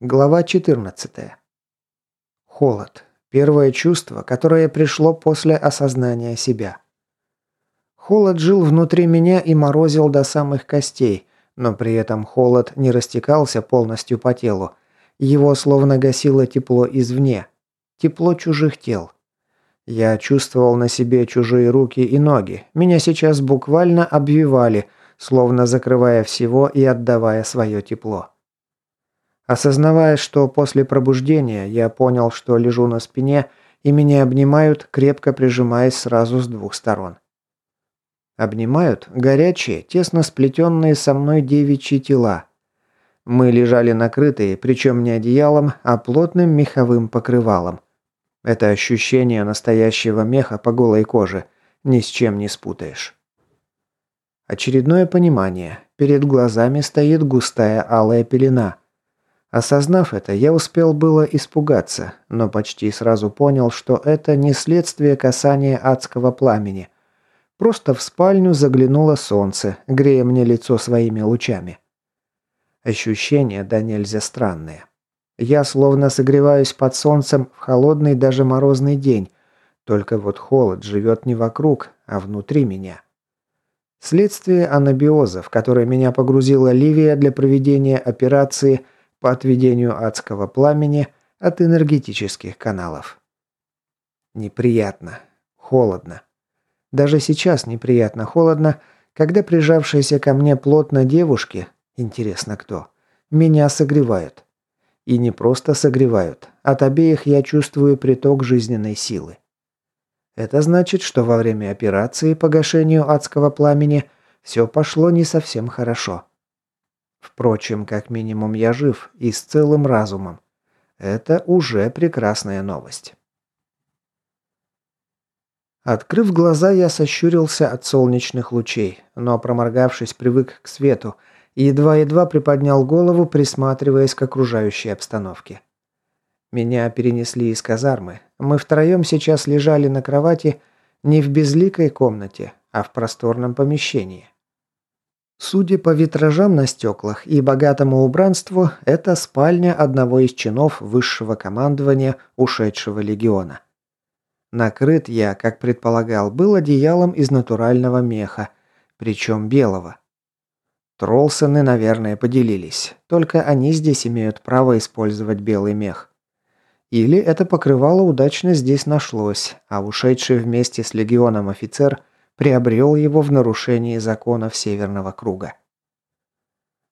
Глава 14. Холод. Первое чувство, которое пришло после осознания себя. Холод жил внутри меня и морозил до самых костей, но при этом холод не растекался полностью по телу. Его словно гасило тепло извне. Тепло чужих тел. Я чувствовал на себе чужие руки и ноги. Меня сейчас буквально обвивали, словно закрывая всего и отдавая свое тепло. Осознавая, что после пробуждения я понял, что лежу на спине, и меня обнимают, крепко прижимаясь сразу с двух сторон. Обнимают горячие, тесно сплетенные со мной девичьи тела. Мы лежали накрытые, причем не одеялом, а плотным меховым покрывалом. Это ощущение настоящего меха по голой коже ни с чем не спутаешь. Очередное понимание. Перед глазами стоит густая алая пелена – Осознав это, я успел было испугаться, но почти сразу понял, что это не следствие касания адского пламени. Просто в спальню заглянуло солнце, грея мне лицо своими лучами. Ощущения да нельзя странные. Я словно согреваюсь под солнцем в холодный даже морозный день, только вот холод живет не вокруг, а внутри меня. Следствие анабиоза, в которое меня погрузила Ливия для проведения операции – по отведению адского пламени от энергетических каналов. Неприятно. Холодно. Даже сейчас неприятно холодно, когда прижавшиеся ко мне плотно девушки, интересно кто, меня согревают. И не просто согревают, от обеих я чувствую приток жизненной силы. Это значит, что во время операции по гашению адского пламени все пошло не совсем хорошо. Впрочем, как минимум я жив и с целым разумом. Это уже прекрасная новость. Открыв глаза, я сощурился от солнечных лучей, но, проморгавшись, привык к свету и едва-едва приподнял голову, присматриваясь к окружающей обстановке. Меня перенесли из казармы. Мы втроем сейчас лежали на кровати не в безликой комнате, а в просторном помещении. Судя по витражам на стеклах и богатому убранству, это спальня одного из чинов высшего командования ушедшего легиона. Накрыт я, как предполагал, был одеялом из натурального меха, причем белого. Тролсоны, наверное, поделились, только они здесь имеют право использовать белый мех. Или это покрывало удачно здесь нашлось, а ушедший вместе с легионом офицер приобрел его в нарушении законов Северного круга.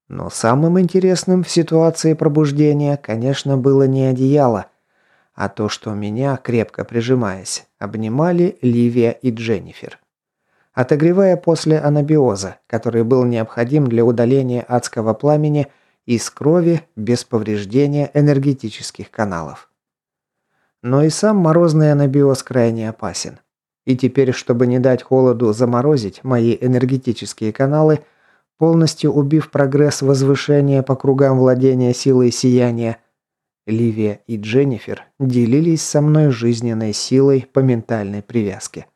Но самым интересным в ситуации пробуждения, конечно, было не одеяло, а то, что меня, крепко прижимаясь, обнимали Ливия и Дженнифер. Отогревая после анабиоза, который был необходим для удаления адского пламени из крови без повреждения энергетических каналов. Но и сам морозный анабиоз крайне опасен. И теперь, чтобы не дать холоду заморозить мои энергетические каналы, полностью убив прогресс возвышения по кругам владения силой сияния, Ливия и Дженнифер делились со мной жизненной силой по ментальной привязке.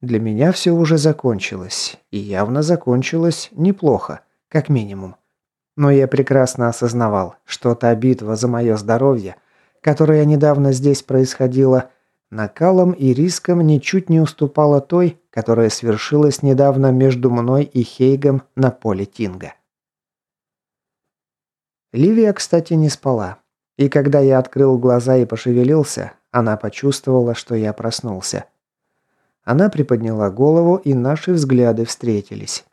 Для меня все уже закончилось, и явно закончилось неплохо, как минимум. Но я прекрасно осознавал, что та битва за мое здоровье, которая недавно здесь происходила, накалом и риском ничуть не уступала той, которая свершилась недавно между мной и Хейгом на поле Тинга. Ливия, кстати, не спала. И когда я открыл глаза и пошевелился, она почувствовала, что я проснулся. Она приподняла голову, и наши взгляды встретились.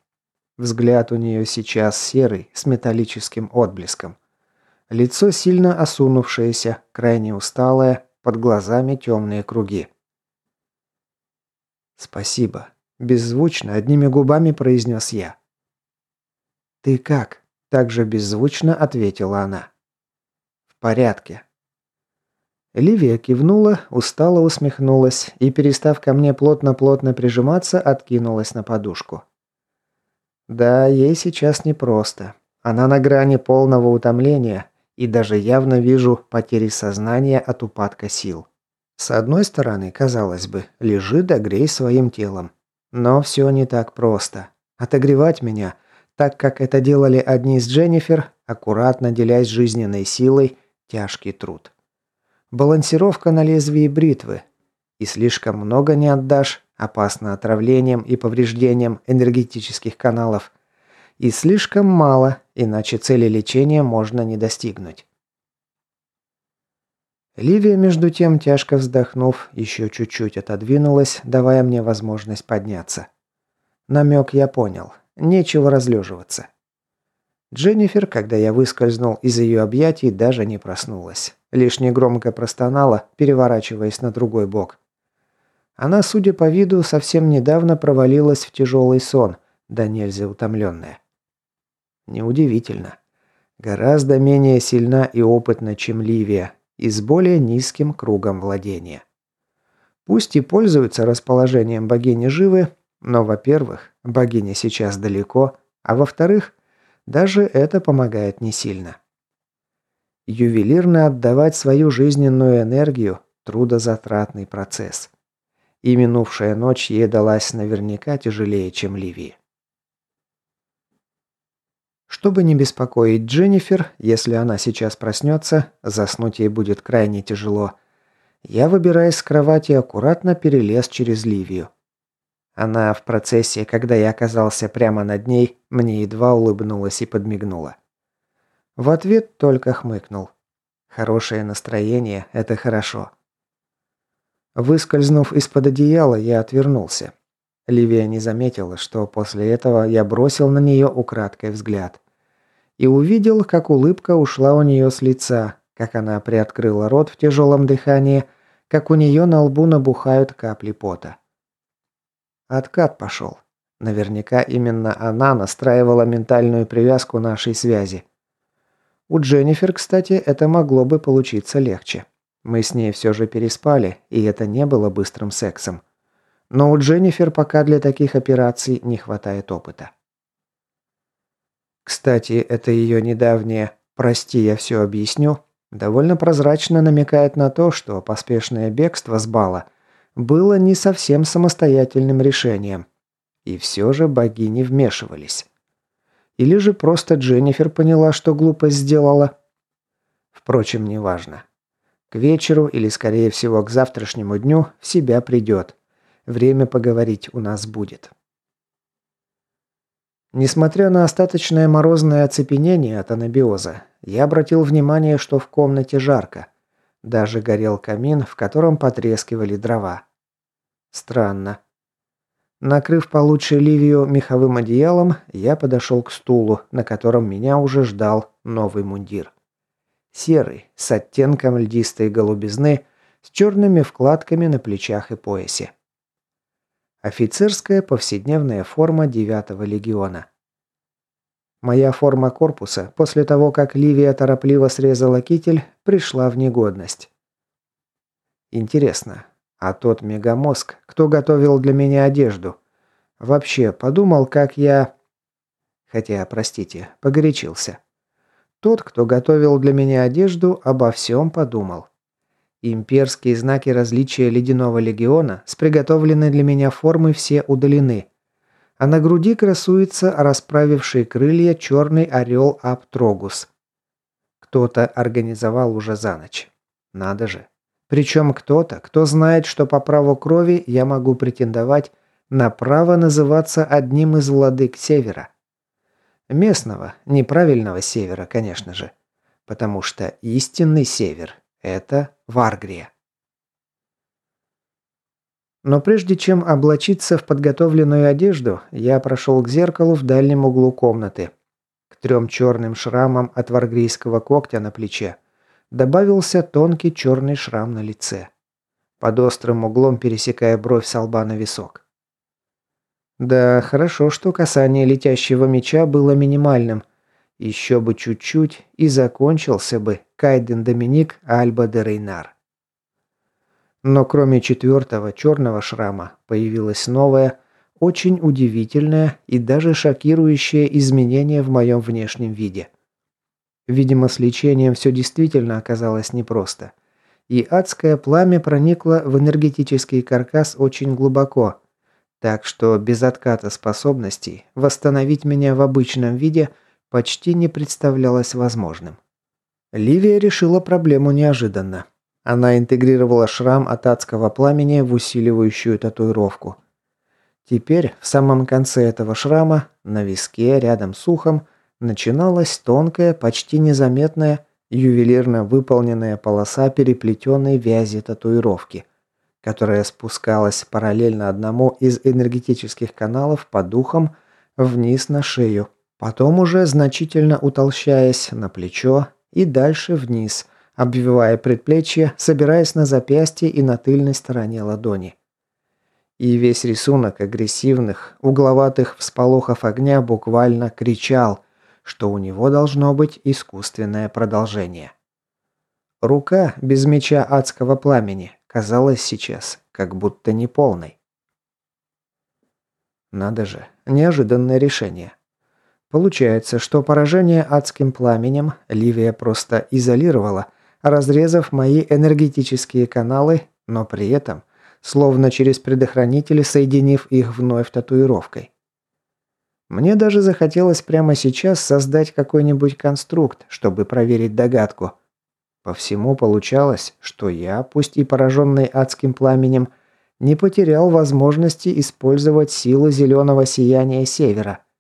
Взгляд у нее сейчас серый, с металлическим отблеском. Лицо сильно осунувшееся, крайне усталое, под глазами темные круги. «Спасибо», – беззвучно, одними губами произнес я. «Ты как?» – также беззвучно ответила она. «В порядке». Ливия кивнула, устало усмехнулась и, перестав ко мне плотно-плотно прижиматься, откинулась на подушку. Да, ей сейчас непросто. Она на грани полного утомления, и даже явно вижу потери сознания от упадка сил. С одной стороны, казалось бы, лежи да грей своим телом. Но все не так просто. Отогревать меня, так как это делали одни с Дженнифер, аккуратно делясь жизненной силой, тяжкий труд. Балансировка на лезвии бритвы. И слишком много не отдашь, опасно отравлением и повреждением энергетических каналов. И слишком мало, иначе цели лечения можно не достигнуть. Ливия, между тем, тяжко вздохнув, еще чуть-чуть отодвинулась, давая мне возможность подняться. Намек я понял. Нечего разлеживаться. Дженнифер, когда я выскользнул из ее объятий, даже не проснулась. Лишь негромко простонала, переворачиваясь на другой бок. Она, судя по виду, совсем недавно провалилась в тяжелый сон, да нельзя утомленная. Неудивительно. Гораздо менее сильна и опытна, чем Ливия, и с более низким кругом владения. Пусть и пользуются расположением богини живы, но, во-первых, богиня сейчас далеко, а во-вторых, даже это помогает не сильно. Ювелирно отдавать свою жизненную энергию – трудозатратный процесс. И минувшая ночь ей далась наверняка тяжелее, чем Ливии. Чтобы не беспокоить Дженнифер, если она сейчас проснется, заснуть ей будет крайне тяжело. Я, выбираясь с кровати, аккуратно перелез через Ливию. Она в процессе, когда я оказался прямо над ней, мне едва улыбнулась и подмигнула. В ответ только хмыкнул. Хорошее настроение – это хорошо. Выскользнув из-под одеяла, я отвернулся. Ливия не заметила, что после этого я бросил на нее украдкой взгляд. И увидел, как улыбка ушла у нее с лица, как она приоткрыла рот в тяжелом дыхании, как у нее на лбу набухают капли пота. Откат пошел. Наверняка именно она настраивала ментальную привязку нашей связи. У Дженнифер, кстати, это могло бы получиться легче. Мы с ней все же переспали, и это не было быстрым сексом. Но у Дженнифер пока для таких операций не хватает опыта. Кстати, это ее недавнее «прости, я все объясню» довольно прозрачно намекает на то, что поспешное бегство с бала было не совсем самостоятельным решением. И все же богини вмешивались. Или же просто Дженнифер поняла, что глупость сделала. Впрочем, неважно. К вечеру или, скорее всего, к завтрашнему дню в себя придет. Время поговорить у нас будет. Несмотря на остаточное морозное оцепенение от анабиоза, я обратил внимание, что в комнате жарко. Даже горел камин, в котором потрескивали дрова. Странно. Накрыв получше Ливию меховым одеялом, я подошел к стулу, на котором меня уже ждал новый мундир. Серый, с оттенком льдистой голубизны, с черными вкладками на плечах и поясе. Офицерская повседневная форма 9-го легиона. Моя форма корпуса, после того, как Ливия торопливо срезала китель, пришла в негодность. Интересно, а тот мегамозг, кто готовил для меня одежду, вообще подумал, как я... Хотя, простите, погорячился. Тот, кто готовил для меня одежду, обо всем подумал. Имперские знаки различия Ледяного Легиона с приготовленной для меня формы все удалены. А на груди красуется расправивший крылья черный орел Аптрогус. Кто-то организовал уже за ночь. Надо же. Причем кто-то, кто знает, что по праву крови я могу претендовать на право называться одним из владык Севера. Местного, неправильного севера, конечно же. Потому что истинный север – это Варгрия. Но прежде чем облачиться в подготовленную одежду, я прошел к зеркалу в дальнем углу комнаты. К трем черным шрамам от варгрийского когтя на плече добавился тонкий черный шрам на лице. Под острым углом пересекая бровь с лба на висок. Да, хорошо, что касание летящего меча было минимальным. Еще бы чуть-чуть и закончился бы Кайден Доминик Альба де Рейнар. Но кроме четвертого черного шрама появилось новое, очень удивительное и даже шокирующее изменение в моем внешнем виде. Видимо, с лечением все действительно оказалось непросто. И адское пламя проникло в энергетический каркас очень глубоко, так что без отката способностей восстановить меня в обычном виде почти не представлялось возможным. Ливия решила проблему неожиданно. Она интегрировала шрам от адского пламени в усиливающую татуировку. Теперь в самом конце этого шрама, на виске, рядом с ухом, начиналась тонкая, почти незаметная, ювелирно выполненная полоса переплетенной вязи татуировки, которая спускалась параллельно одному из энергетических каналов по духам вниз на шею, потом уже значительно утолщаясь на плечо и дальше вниз, обвивая предплечье, собираясь на запястье и на тыльной стороне ладони. И весь рисунок агрессивных, угловатых всполохов огня буквально кричал, что у него должно быть искусственное продолжение. Рука без меча адского пламени казалась сейчас как будто неполной. Надо же, неожиданное решение. Получается, что поражение адским пламенем Ливия просто изолировала, разрезав мои энергетические каналы, но при этом, словно через предохранители, соединив их вновь татуировкой. Мне даже захотелось прямо сейчас создать какой-нибудь конструкт, чтобы проверить догадку. По всему получалось, что я, пусть и пораженный адским пламенем, не потерял возможности использовать силу зеленого сияния севера –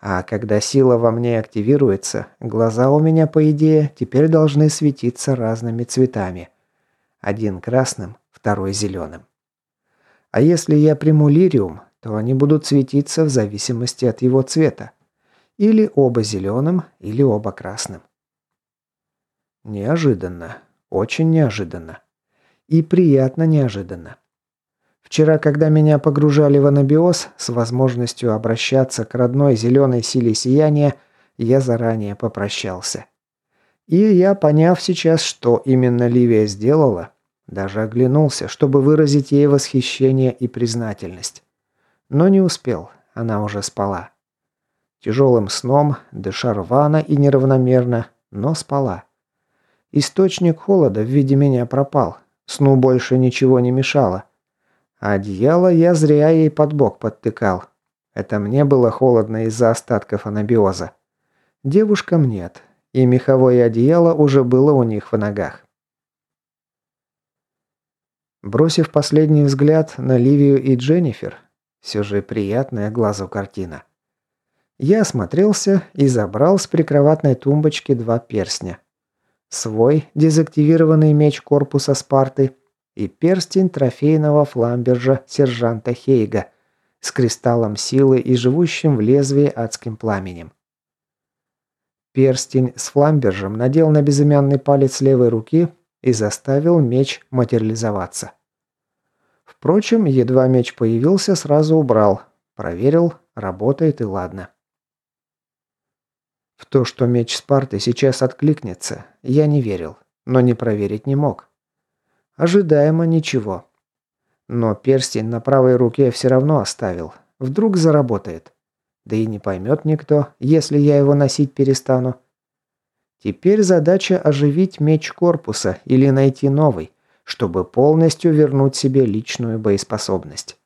а когда сила во мне активируется, глаза у меня, по идее, теперь должны светиться разными цветами. Один красным, второй зеленым. А если я приму лириум, то они будут светиться в зависимости от его цвета. Или оба зеленым, или оба красным. Неожиданно. Очень неожиданно. И приятно неожиданно. Вчера, когда меня погружали в анабиоз с возможностью обращаться к родной зеленой силе сияния, я заранее попрощался. И я, поняв сейчас, что именно Ливия сделала, даже оглянулся, чтобы выразить ей восхищение и признательность. Но не успел, она уже спала. Тяжелым сном, дыша рвано и неравномерно, но спала. Источник холода в виде меня пропал, сну больше ничего не мешало. Одеяло я зря ей под бок подтыкал. Это мне было холодно из-за остатков анабиоза. Девушкам нет, и меховое одеяло уже было у них в ногах. Бросив последний взгляд на Ливию и Дженнифер, все же приятная глазу картина. Я осмотрелся и забрал с прикроватной тумбочки два перстня. Свой дезактивированный меч корпуса Спарты и перстень трофейного фламбержа сержанта Хейга с кристаллом силы и живущим в лезвии адским пламенем. Перстень с фламбержем надел на безымянный палец левой руки и заставил меч материализоваться. Впрочем, едва меч появился, сразу убрал. Проверил, работает и ладно. В то, что меч Спарты сейчас откликнется, я не верил, но не проверить не мог. Ожидаемо ничего. Но перстень на правой руке все равно оставил. Вдруг заработает. Да и не поймет никто, если я его носить перестану. Теперь задача оживить меч корпуса или найти новый, чтобы полностью вернуть себе личную боеспособность.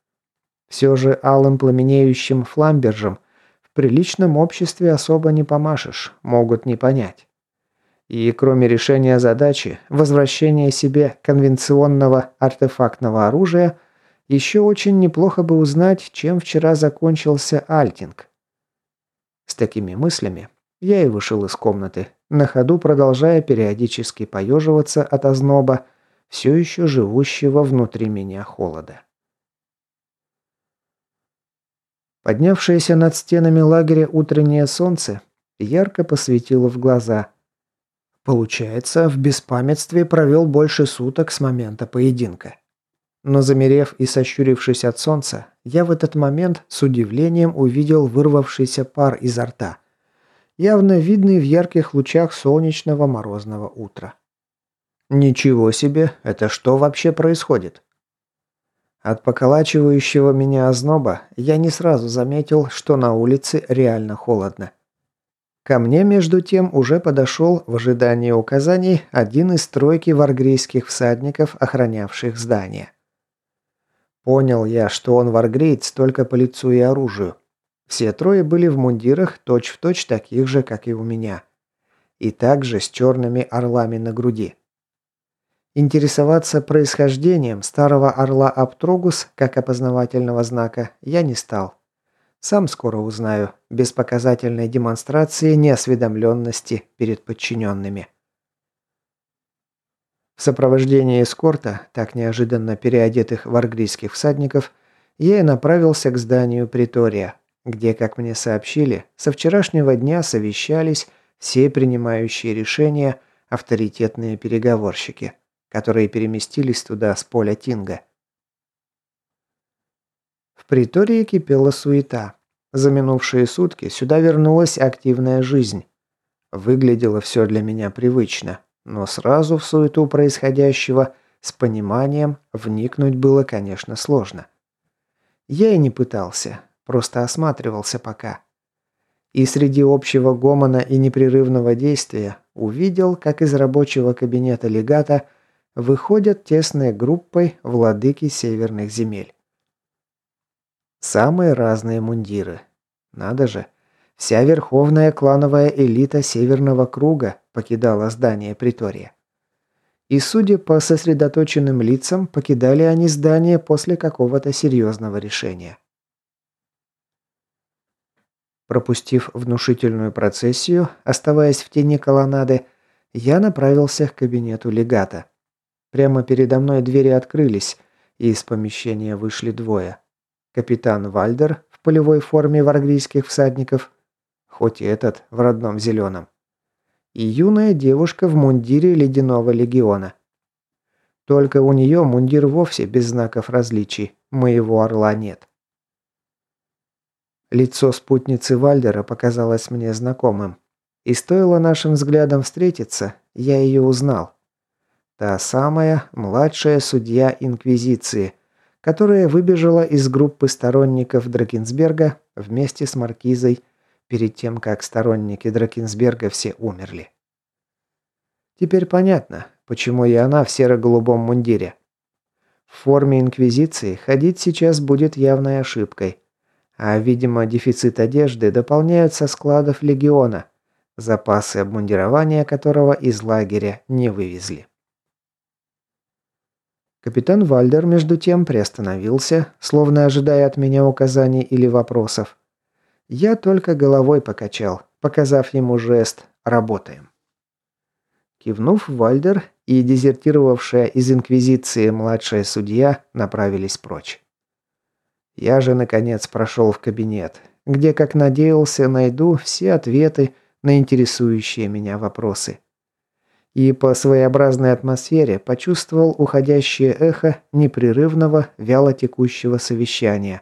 Все же алым пламенеющим фламбержем в приличном обществе особо не помашешь, могут не понять. И кроме решения задачи, возвращения себе конвенционного артефактного оружия, еще очень неплохо бы узнать, чем вчера закончился альтинг. С такими мыслями я и вышел из комнаты, на ходу продолжая периодически поеживаться от озноба, все еще живущего внутри меня холода. Поднявшееся над стенами лагеря утреннее солнце ярко посветило в глаза – Получается, в беспамятстве провел больше суток с момента поединка. Но замерев и сощурившись от солнца, я в этот момент с удивлением увидел вырвавшийся пар изо рта, явно видный в ярких лучах солнечного морозного утра. Ничего себе, это что вообще происходит? От поколачивающего меня озноба я не сразу заметил, что на улице реально холодно. Ко мне, между тем, уже подошел в ожидании указаний один из тройки варгрейских всадников, охранявших здание. Понял я, что он варгреец только по лицу и оружию. Все трое были в мундирах точь-в-точь точь таких же, как и у меня. И также с черными орлами на груди. Интересоваться происхождением старого орла Аптрогус как опознавательного знака я не стал. Сам скоро узнаю, без показательной демонстрации неосведомленности перед подчиненными. В сопровождении эскорта, так неожиданно переодетых в аргрийских всадников, я и направился к зданию притория, где, как мне сообщили, со вчерашнего дня совещались все принимающие решения авторитетные переговорщики, которые переместились туда с поля Тинга. В притории кипела суета. За минувшие сутки сюда вернулась активная жизнь. Выглядело все для меня привычно, но сразу в суету происходящего с пониманием вникнуть было, конечно, сложно. Я и не пытался, просто осматривался пока. И среди общего гомона и непрерывного действия увидел, как из рабочего кабинета легата выходят тесной группой владыки северных земель. Самые разные мундиры. Надо же. Вся верховная клановая элита Северного круга покидала здание притория. И, судя по сосредоточенным лицам, покидали они здание после какого-то серьезного решения. Пропустив внушительную процессию, оставаясь в тени колоннады, я направился к кабинету легата. Прямо передо мной двери открылись, и из помещения вышли двое. Капитан Вальдер в полевой форме варгрийских всадников, хоть и этот в родном зеленом, и юная девушка в мундире ледяного легиона. Только у нее мундир вовсе без знаков различий, моего орла нет. Лицо спутницы Вальдера показалось мне знакомым. И стоило нашим взглядам встретиться, я ее узнал. Та самая младшая судья Инквизиции – которая выбежала из группы сторонников Дракенсберга вместе с Маркизой перед тем, как сторонники Дракенсберга все умерли. Теперь понятно, почему и она в серо-голубом мундире. В форме Инквизиции ходить сейчас будет явной ошибкой. А, видимо, дефицит одежды дополняют со складов Легиона, запасы обмундирования которого из лагеря не вывезли. Капитан Вальдер, между тем, приостановился, словно ожидая от меня указаний или вопросов. Я только головой покачал, показав ему жест «работаем». Кивнув, Вальдер и дезертировавшая из Инквизиции младшая судья направились прочь. Я же, наконец, прошел в кабинет, где, как надеялся, найду все ответы на интересующие меня вопросы и по своеобразной атмосфере почувствовал уходящее эхо непрерывного вяло текущего совещания,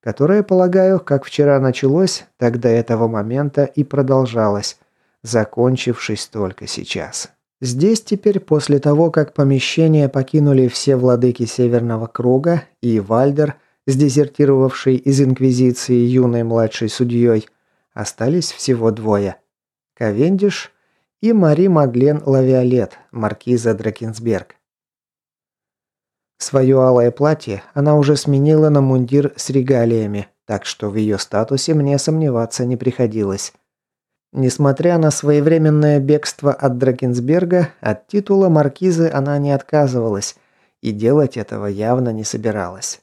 которое, полагаю, как вчера началось, так до этого момента и продолжалось, закончившись только сейчас. Здесь теперь, после того, как помещение покинули все владыки Северного Круга и Вальдер, с дезертировавшей из Инквизиции юной младшей судьей, остались всего двое. Ковендиш – и Мари Мадлен Лавиолет, маркиза Дракенсберг. Свое алое платье она уже сменила на мундир с регалиями, так что в ее статусе мне сомневаться не приходилось. Несмотря на своевременное бегство от Дракенсберга, от титула маркизы она не отказывалась и делать этого явно не собиралась.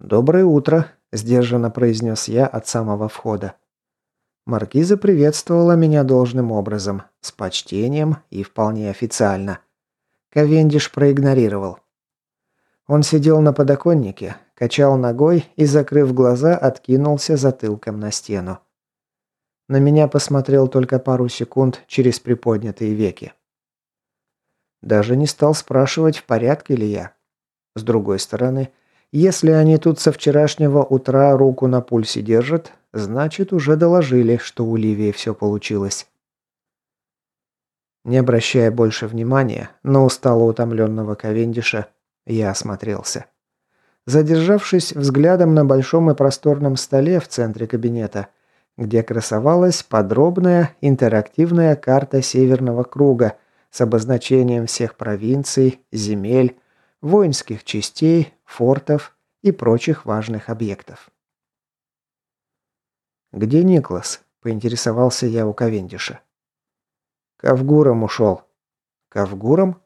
«Доброе утро», – сдержанно произнес я от самого входа. Маркиза приветствовала меня должным образом, с почтением и вполне официально. Ковендиш проигнорировал. Он сидел на подоконнике, качал ногой и, закрыв глаза, откинулся затылком на стену. На меня посмотрел только пару секунд через приподнятые веки. Даже не стал спрашивать, в порядке ли я. С другой стороны, если они тут со вчерашнего утра руку на пульсе держат, Значит, уже доложили, что у Ливии все получилось. Не обращая больше внимания на устало утомленного Ковендиша, я осмотрелся. Задержавшись взглядом на большом и просторном столе в центре кабинета, где красовалась подробная интерактивная карта Северного круга с обозначением всех провинций, земель, воинских частей, фортов и прочих важных объектов. «Где Никлас?» – поинтересовался я у Ковендиша. «Ковгуром ушел». «Ковгуром?»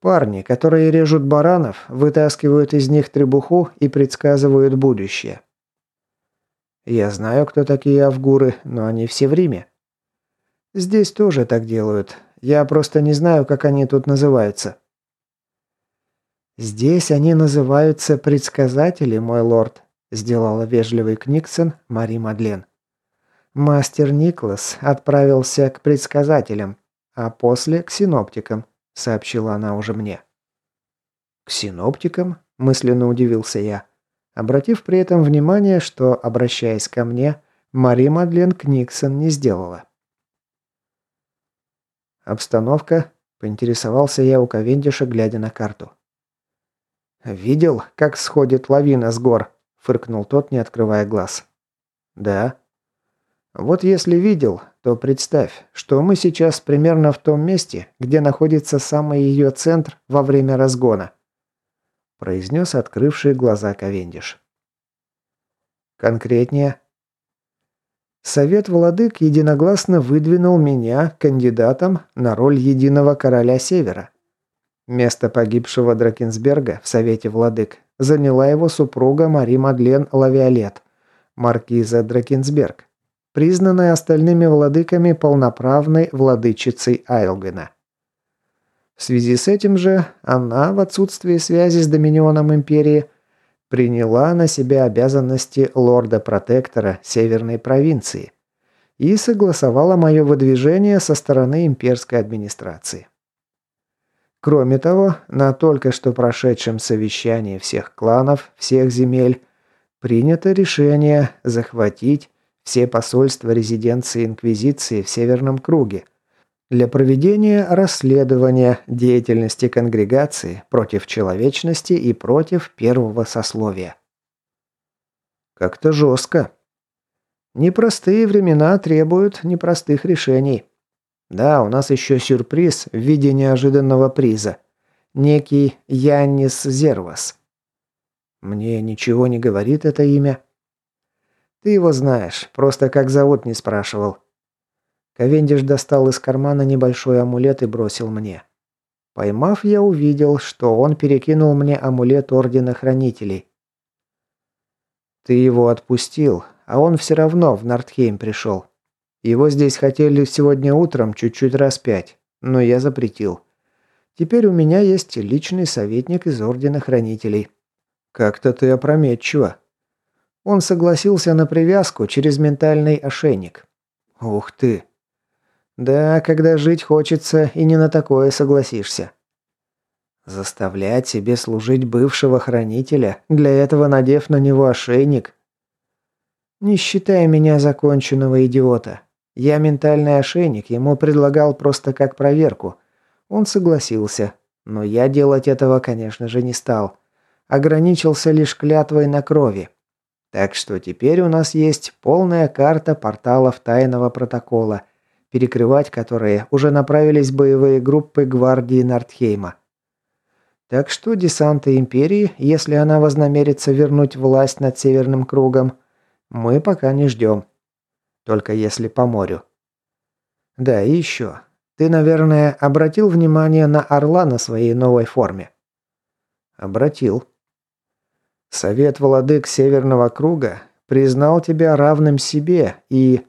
«Парни, которые режут баранов, вытаскивают из них требуху и предсказывают будущее». «Я знаю, кто такие авгуры, но они все в Риме». «Здесь тоже так делают. Я просто не знаю, как они тут называются». «Здесь они называются предсказатели, мой лорд», – сделала вежливый Книксон Мари Мадлен. «Мастер Никлас отправился к предсказателям, а после к синоптикам», – сообщила она уже мне. «К синоптикам?» – мысленно удивился я, обратив при этом внимание, что, обращаясь ко мне, Мари Мадлен Книксон не сделала. «Обстановка?» – поинтересовался я у Ковендиша, глядя на карту. «Видел, как сходит лавина с гор?» – фыркнул тот, не открывая глаз. «Да». «Вот если видел, то представь, что мы сейчас примерно в том месте, где находится самый ее центр во время разгона», – произнес открывший глаза Ковендиш. «Конкретнее?» Совет владык единогласно выдвинул меня кандидатом на роль единого короля Севера. Место погибшего Дракенсберга в Совете Владык заняла его супруга Мари Мадлен Лавиолет, маркиза Дракенсберг, признанная остальными владыками полноправной владычицей Айлгена. В связи с этим же она, в отсутствии связи с Доминионом Империи, приняла на себя обязанности лорда-протектора Северной провинции и согласовала мое выдвижение со стороны имперской администрации. Кроме того, на только что прошедшем совещании всех кланов, всех земель, принято решение захватить все посольства резиденции Инквизиции в Северном Круге для проведения расследования деятельности конгрегации против человечности и против первого сословия. Как-то жестко. Непростые времена требуют непростых решений. Да, у нас еще сюрприз в виде неожиданного приза. Некий Яннис Зервас. Мне ничего не говорит это имя. Ты его знаешь, просто как зовут не спрашивал. Ковендиш достал из кармана небольшой амулет и бросил мне. Поймав, я увидел, что он перекинул мне амулет Ордена Хранителей. Ты его отпустил, а он все равно в Нортхейм пришел. Его здесь хотели сегодня утром чуть-чуть распять, но я запретил. Теперь у меня есть личный советник из Ордена Хранителей. Как-то ты опрометчиво. Он согласился на привязку через ментальный ошейник. Ух ты. Да, когда жить хочется, и не на такое согласишься. Заставлять себе служить бывшего хранителя, для этого надев на него ошейник. Не считай меня законченного идиота. Я ментальный ошейник ему предлагал просто как проверку. Он согласился, но я делать этого, конечно же, не стал. Ограничился лишь клятвой на крови. Так что теперь у нас есть полная карта порталов тайного протокола, перекрывать которые уже направились боевые группы гвардии Нортхейма. Так что десанты Империи, если она вознамерится вернуть власть над Северным кругом, мы пока не ждем. Только если по морю. Да, и еще. Ты, наверное, обратил внимание на орла на своей новой форме? Обратил. Совет владык Северного круга признал тебя равным себе и...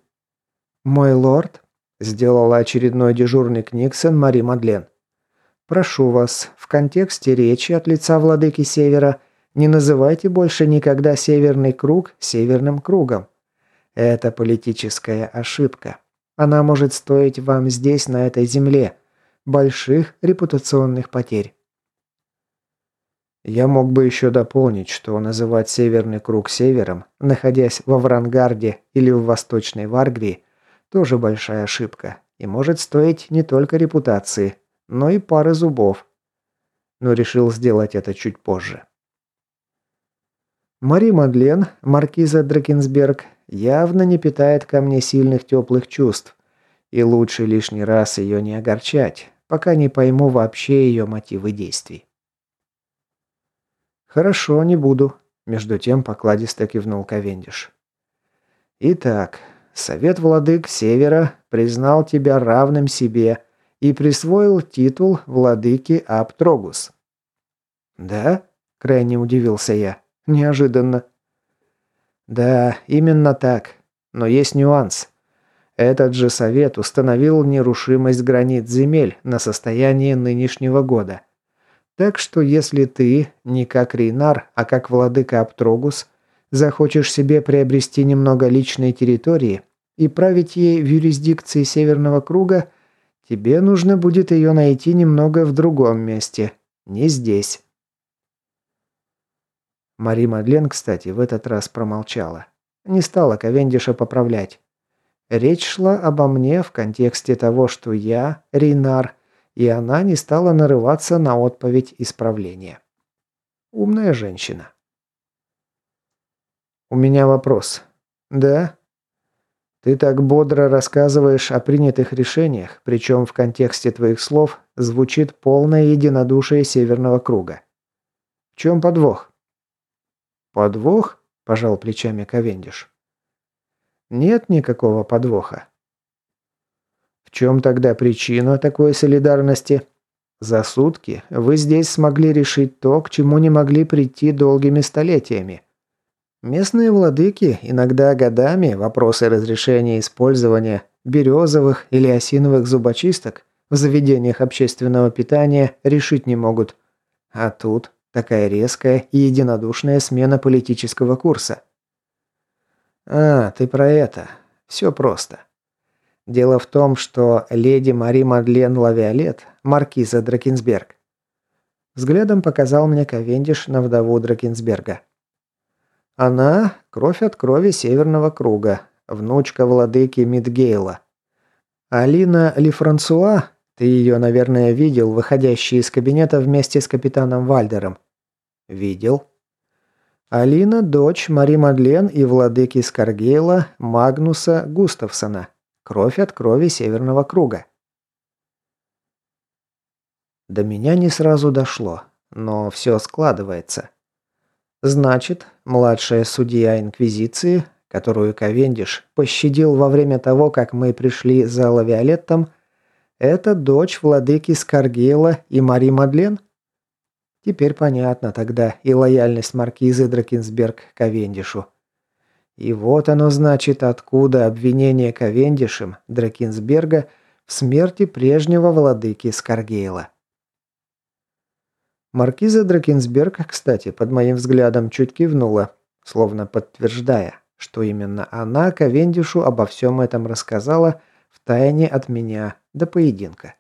Мой лорд, сделала очередной дежурник Никсон Мари Мадлен. Прошу вас, в контексте речи от лица владыки Севера не называйте больше никогда Северный круг Северным кругом. Это политическая ошибка. Она может стоить вам здесь, на этой земле, больших репутационных потерь. Я мог бы еще дополнить, что называть Северный круг севером, находясь во Врангарде или в Восточной Варгрии, тоже большая ошибка и может стоить не только репутации, но и пары зубов. Но решил сделать это чуть позже. Мари Мадлен, маркиза Дракенсберг, явно не питает ко мне сильных теплых чувств. И лучше лишний раз ее не огорчать, пока не пойму вообще ее мотивы действий. «Хорошо, не буду», – между тем покладисто кивнул Ковендиш. Итак, Совет Владык Севера признал тебя равным себе и присвоил титул Владыки Аптрогус. Да? Крайне удивился я. Неожиданно. Да, именно так. Но есть нюанс. Этот же совет установил нерушимость границ земель на состояние нынешнего года. Так что если ты, не как Рейнар, а как владыка Аптрогус, захочешь себе приобрести немного личной территории и править ей в юрисдикции Северного Круга, тебе нужно будет ее найти немного в другом месте, не здесь. Мари Мадлен, кстати, в этот раз промолчала. Не стала Ковендиша поправлять. Речь шла обо мне в контексте того, что я, Рейнар, и она не стала нарываться на отповедь исправления. Умная женщина. «У меня вопрос». «Да?» «Ты так бодро рассказываешь о принятых решениях, причем в контексте твоих слов звучит полное единодушие Северного круга. В чем подвох?» «Подвох?» – пожал плечами Ковендиш. «Нет никакого подвоха». «В чем тогда причина такой солидарности?» «За сутки вы здесь смогли решить то, к чему не могли прийти долгими столетиями. Местные владыки иногда годами вопросы разрешения использования березовых или осиновых зубочисток в заведениях общественного питания решить не могут. А тут Такая резкая и единодушная смена политического курса. А, ты про это. Все просто. Дело в том, что леди Мари Мадлен Лавиолет, маркиза Дракенсберг, взглядом показал мне Ковендиш на вдову Дракенсберга. Она – кровь от крови Северного круга, внучка владыки Мидгейла. Алина Лефрансуа ты ее, наверное, видел, выходящей из кабинета вместе с капитаном Вальдером. Видел. Алина – дочь Мари Мадлен и владыки Скаргейла Магнуса Густавсона. Кровь от крови Северного круга. До меня не сразу дошло, но все складывается. Значит, младшая судья Инквизиции, которую Ковендиш пощадил во время того, как мы пришли за Лавиолеттом – это дочь владыки Скаргейла и Мари Мадлен? Теперь понятно тогда и лояльность маркизы Дракенсберг Ковендишу. И вот оно значит, откуда обвинение Ковендишем Дракенсберга в смерти прежнего владыки Скаргейла. Маркиза Дракенсберг, кстати, под моим взглядом чуть кивнула, словно подтверждая, что именно она Ковендишу обо всем этом рассказала в тайне от меня до поединка.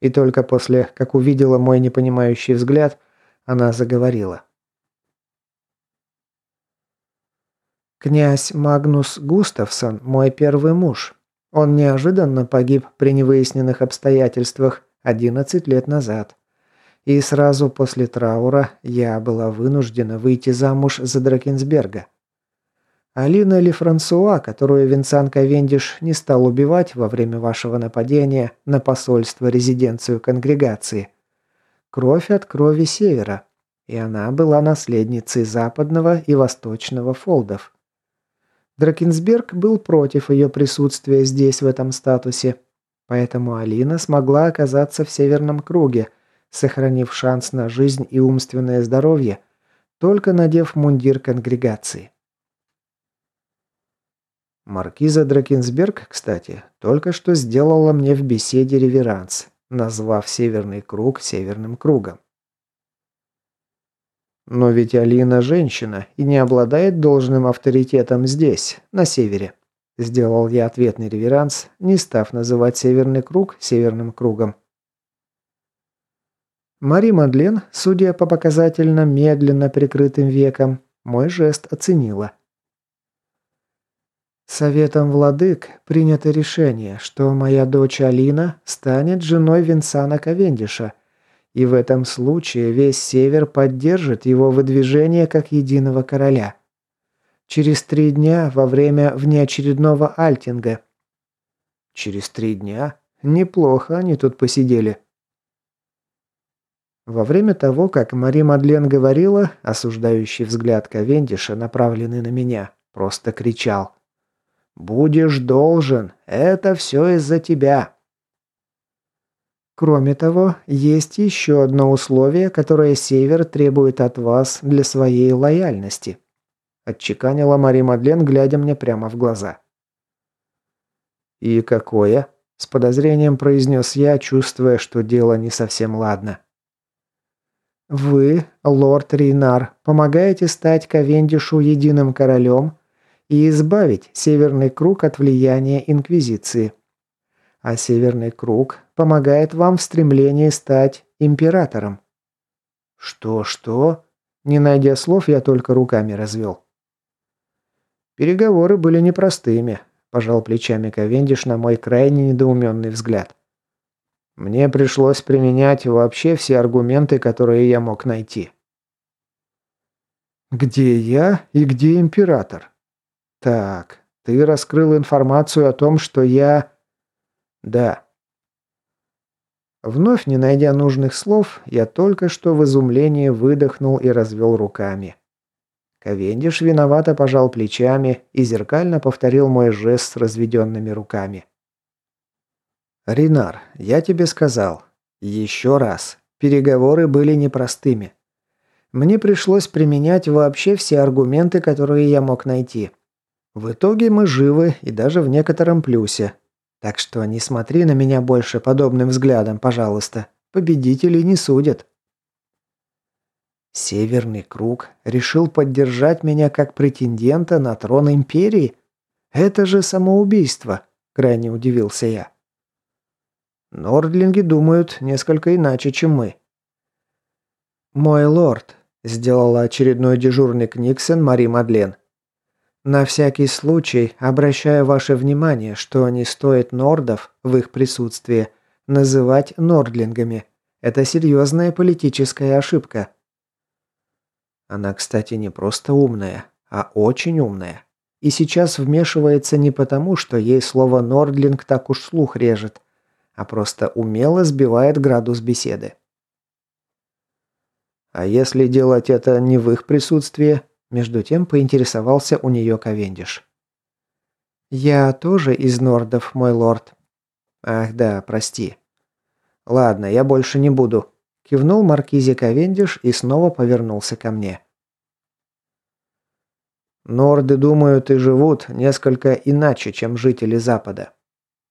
И только после, как увидела мой непонимающий взгляд, она заговорила. «Князь Магнус Густавсон – мой первый муж. Он неожиданно погиб при невыясненных обстоятельствах 11 лет назад. И сразу после траура я была вынуждена выйти замуж за Дракенсберга. Алина или Франсуа, которую Винсан Ковендиш не стал убивать во время вашего нападения на посольство-резиденцию конгрегации. Кровь от крови Севера. И она была наследницей западного и восточного фолдов. Дракенсберг был против ее присутствия здесь в этом статусе, поэтому Алина смогла оказаться в Северном круге, сохранив шанс на жизнь и умственное здоровье, только надев мундир конгрегации. Маркиза Дракенсберг, кстати, только что сделала мне в беседе реверанс, назвав Северный круг Северным кругом. Но ведь Алина женщина и не обладает должным авторитетом здесь, на севере. Сделал я ответный реверанс, не став называть Северный круг Северным кругом. Мари Мадлен, судя по показательно медленно прикрытым векам, мой жест оценила. Советом владык принято решение, что моя дочь Алина станет женой Винсана Ковендиша, и в этом случае весь Север поддержит его выдвижение как единого короля. Через три дня во время внеочередного альтинга. Через три дня? Неплохо они тут посидели. Во время того, как Мари Мадлен говорила, осуждающий взгляд Ковендиша, направленный на меня, просто кричал. Будешь должен. Это все из-за тебя. Кроме того, есть еще одно условие, которое Север требует от вас для своей лояльности. Отчеканила Мари Мадлен, глядя мне прямо в глаза. «И какое?» – с подозрением произнес я, чувствуя, что дело не совсем ладно. «Вы, лорд Рейнар, помогаете стать Ковендишу единым королем и избавить Северный Круг от влияния Инквизиции а Северный Круг помогает вам в стремлении стать императором». «Что-что?» Не найдя слов, я только руками развел. Переговоры были непростыми, пожал плечами Ковендиш на мой крайне недоуменный взгляд. Мне пришлось применять вообще все аргументы, которые я мог найти. «Где я и где император?» «Так, ты раскрыл информацию о том, что я...» Да. Вновь не найдя нужных слов, я только что в изумлении выдохнул и развел руками. Ковендиш виновато пожал плечами и зеркально повторил мой жест с разведенными руками. «Ринар, я тебе сказал. Еще раз. Переговоры были непростыми. Мне пришлось применять вообще все аргументы, которые я мог найти. В итоге мы живы и даже в некотором плюсе, так что не смотри на меня больше подобным взглядом, пожалуйста. Победителей не судят. Северный круг решил поддержать меня как претендента на трон империи? Это же самоубийство, крайне удивился я. Нордлинги думают несколько иначе, чем мы. Мой лорд, сделала очередной дежурный Книксон Мари Мадлен. На всякий случай обращаю ваше внимание, что не стоит нордов в их присутствии называть нордлингами. Это серьезная политическая ошибка. Она, кстати, не просто умная, а очень умная. И сейчас вмешивается не потому, что ей слово «нордлинг» так уж слух режет, а просто умело сбивает градус беседы. А если делать это не в их присутствии, между тем поинтересовался у нее Ковендиш. «Я тоже из Нордов, мой лорд». «Ах да, прости». «Ладно, я больше не буду», – кивнул Маркизе Ковендиш и снова повернулся ко мне. «Норды думают и живут несколько иначе, чем жители Запада.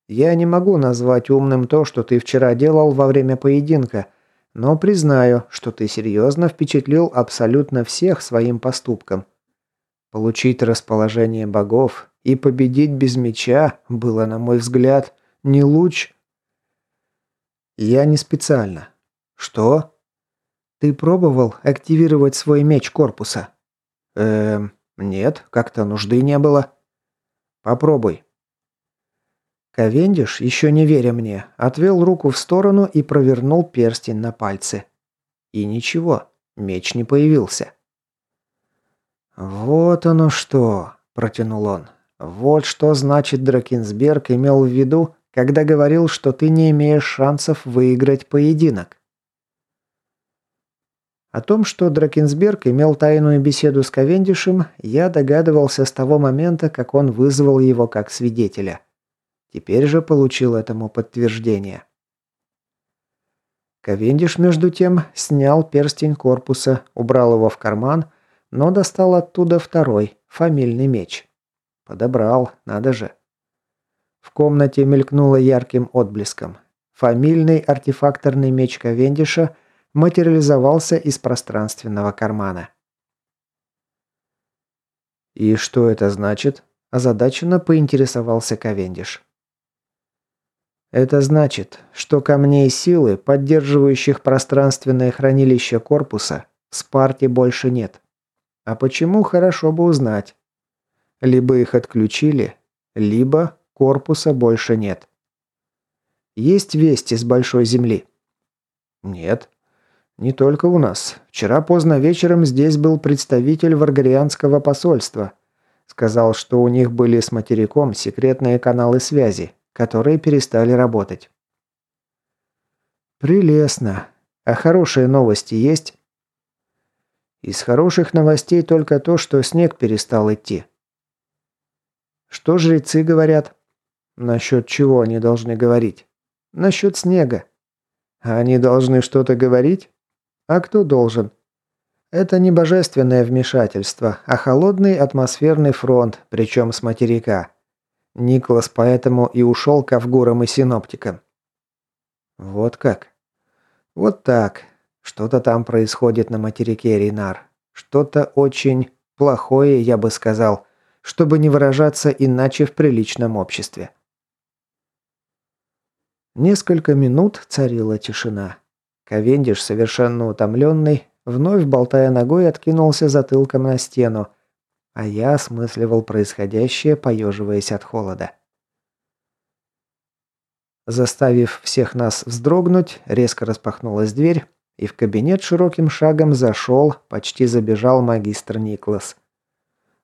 Я не могу назвать умным то, что ты вчера делал во время поединка, но признаю, что ты серьезно впечатлил абсолютно всех своим поступком. Получить расположение богов и победить без меча было, на мой взгляд, не луч. Я не специально. Что? Ты пробовал активировать свой меч корпуса? Эм, нет, как-то нужды не было. Попробуй. Ковендиш, еще не веря мне, отвел руку в сторону и провернул перстень на пальце. И ничего, меч не появился. «Вот оно что!» – протянул он. «Вот что значит Дракенсберг имел в виду, когда говорил, что ты не имеешь шансов выиграть поединок». О том, что Дракенсберг имел тайную беседу с Ковендишем, я догадывался с того момента, как он вызвал его как свидетеля. Теперь же получил этому подтверждение. Ковендиш, между тем, снял перстень корпуса, убрал его в карман, но достал оттуда второй, фамильный меч. Подобрал, надо же. В комнате мелькнуло ярким отблеском. Фамильный артефакторный меч Ковендиша материализовался из пространственного кармана. «И что это значит?» – озадаченно поинтересовался Ковендиш. Это значит, что камней силы, поддерживающих пространственное хранилище корпуса, в Спарте больше нет. А почему, хорошо бы узнать. Либо их отключили, либо корпуса больше нет. Есть вести с Большой Земли? Нет. Не только у нас. Вчера поздно вечером здесь был представитель Варгарианского посольства. Сказал, что у них были с материком секретные каналы связи, которые перестали работать. Прелестно. А хорошие новости есть? Из хороших новостей только то, что снег перестал идти. Что жрецы говорят? Насчет чего они должны говорить? Насчет снега. А они должны что-то говорить? А кто должен? Это не божественное вмешательство, а холодный атмосферный фронт, причем с материка. Николас поэтому и ушел к Авгурам и синоптикам. Вот как? Вот так. Что-то там происходит на материке, Ринар. Что-то очень плохое, я бы сказал, чтобы не выражаться иначе в приличном обществе. Несколько минут царила тишина. Ковендиш, совершенно утомленный, вновь болтая ногой, откинулся затылком на стену, а я осмысливал происходящее, поеживаясь от холода. Заставив всех нас вздрогнуть, резко распахнулась дверь, и в кабинет широким шагом зашел, почти забежал магистр Никлас.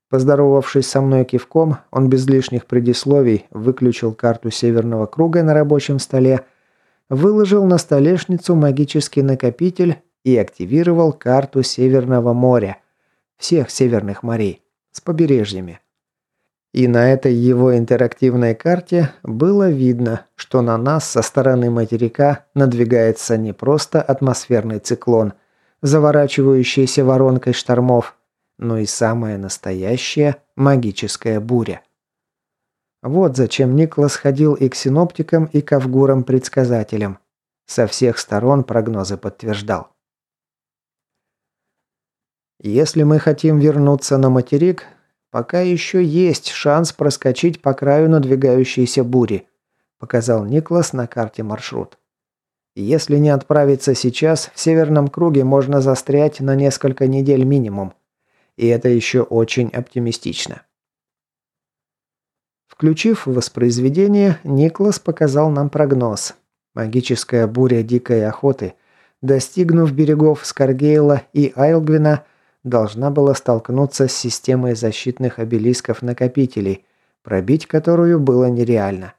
Поздоровавшись со мной кивком, он без лишних предисловий выключил карту Северного круга на рабочем столе, выложил на столешницу магический накопитель и активировал карту Северного моря, всех северных морей с побережьями. И на этой его интерактивной карте было видно, что на нас со стороны материка надвигается не просто атмосферный циклон, заворачивающийся воронкой штормов, но и самая настоящая магическая буря. Вот зачем Никлас ходил и к синоптикам, и к авгурам-предсказателям. Со всех сторон прогнозы подтверждал. Если мы хотим вернуться на материк, пока еще есть шанс проскочить по краю надвигающейся бури, показал Никлас на карте маршрут. Если не отправиться сейчас, в северном круге можно застрять на несколько недель минимум. И это еще очень оптимистично. Включив воспроизведение, Никлас показал нам прогноз. Магическая буря дикой охоты, достигнув берегов Скаргейла и Айлгвина, должна была столкнуться с системой защитных обелисков-накопителей, пробить которую было нереально.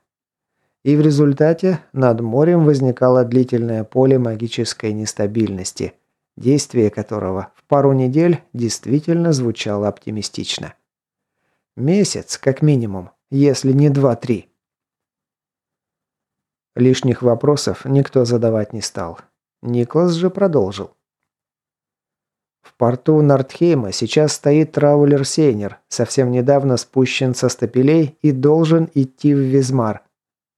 И в результате над морем возникало длительное поле магической нестабильности, действие которого в пару недель действительно звучало оптимистично. Месяц, как минимум, если не два-три. Лишних вопросов никто задавать не стал. Никлас же продолжил. В порту Нортхейма сейчас стоит траулер Сейнер, совсем недавно спущен со стапелей и должен идти в Визмар,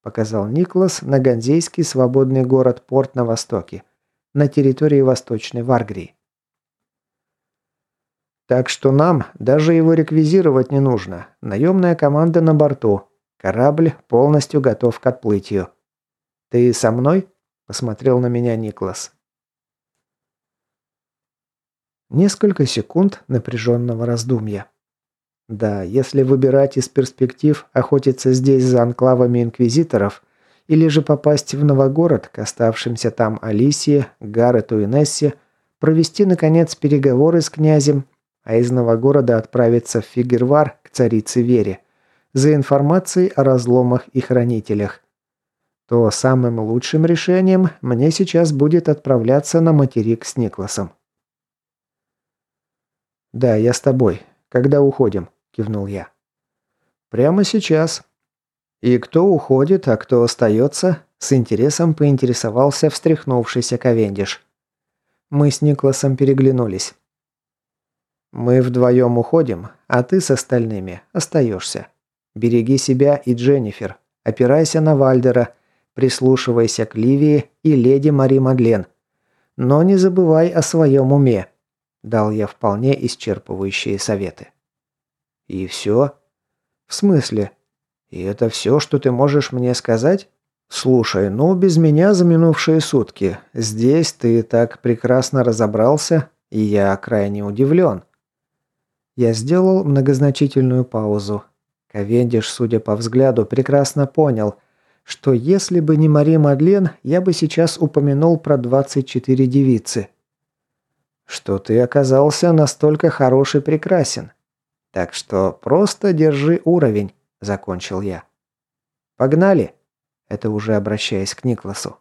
показал Никлас на Ганзейский свободный город-порт на востоке, на территории Восточной Варгрии. Так что нам даже его реквизировать не нужно. Наемная команда на борту. Корабль полностью готов к отплытию. «Ты со мной?» – посмотрел на меня Никлас. Несколько секунд напряженного раздумья. Да, если выбирать из перспектив охотиться здесь за анклавами инквизиторов, или же попасть в Новогород к оставшимся там Алисии, Гаррету и Нессе, провести, наконец, переговоры с князем, а из Новогорода отправиться в Фигервар к царице Вере за информацией о разломах и хранителях, то самым лучшим решением мне сейчас будет отправляться на материк с Никласом. «Да, я с тобой. Когда уходим?» – кивнул я. «Прямо сейчас». «И кто уходит, а кто остается?» – с интересом поинтересовался встряхнувшийся Ковендиш. Мы с Никласом переглянулись. «Мы вдвоем уходим, а ты с остальными остаешься. Береги себя и Дженнифер. Опирайся на Вальдера. Прислушивайся к Ливии и леди Мари Мадлен. Но не забывай о своем уме. Дал я вполне исчерпывающие советы. «И все?» «В смысле? И это все, что ты можешь мне сказать?» «Слушай, ну без меня за минувшие сутки. Здесь ты так прекрасно разобрался, и я крайне удивлен». Я сделал многозначительную паузу. Ковендиш, судя по взгляду, прекрасно понял, что если бы не Мари Мадлен, я бы сейчас упомянул про 24 девицы что ты оказался настолько хорош и прекрасен. Так что просто держи уровень», – закончил я. «Погнали!» – это уже обращаясь к Никласу.